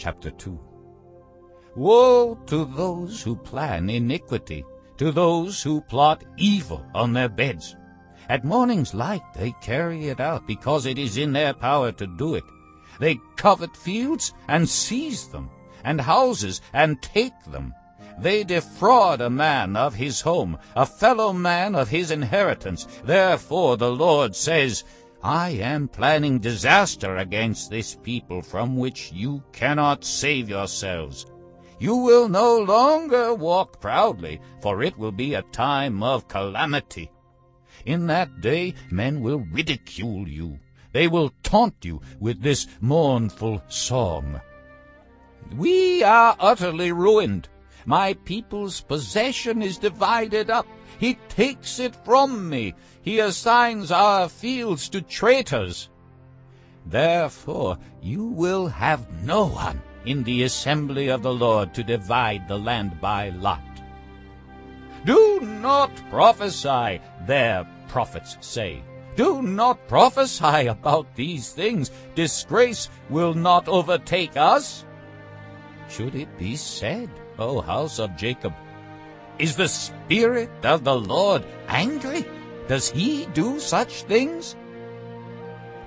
Chapter 2 Woe to those who plan iniquity, to those who plot evil on their beds. At morning's light they carry it out, because it is in their power to do it. They covet fields and seize them, and houses and take them. They defraud a man of his home, a fellow man of his inheritance. Therefore the Lord says, I am planning disaster against this people from which you cannot save yourselves. You will no longer walk proudly, for it will be a time of calamity. In that day men will ridicule you. They will taunt you with this mournful song. We are utterly ruined. My people's possession is divided up. He takes it from me. He assigns our fields to traitors. Therefore you will have no one in the assembly of the Lord to divide the land by lot. Do not prophesy, their prophets say. Do not prophesy about these things. Disgrace will not overtake us. Should it be said, O house of Jacob, is the Spirit of the Lord angry? Does he do such things?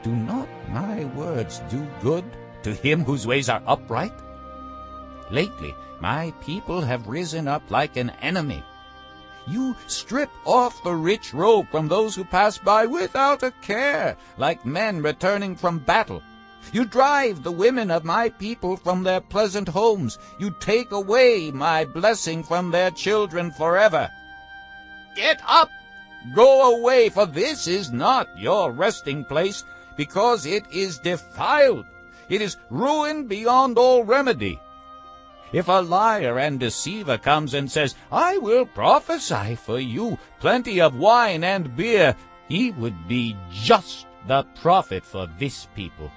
Do not my words do good to him whose ways are upright? Lately my people have risen up like an enemy. You strip off the rich robe from those who pass by without a care, like men returning from battle. You drive the women of my people from their pleasant homes. You take away my blessing from their children forever. Get up! Go away, for this is not your resting place, because it is defiled. It is ruined beyond all remedy. If a liar and deceiver comes and says, I will prophesy for you plenty of wine and beer, he would be just the prophet for this people.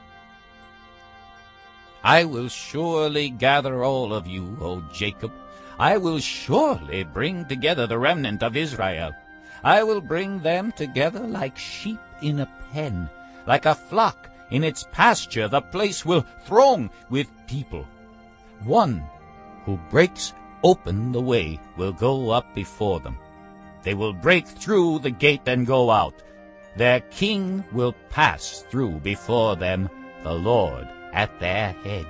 I will surely gather all of you, O Jacob. I will surely bring together the remnant of Israel. I will bring them together like sheep in a pen, like a flock in its pasture. The place will throng with people. One who breaks open the way will go up before them. They will break through the gate and go out. Their king will pass through before them, the Lord at their head.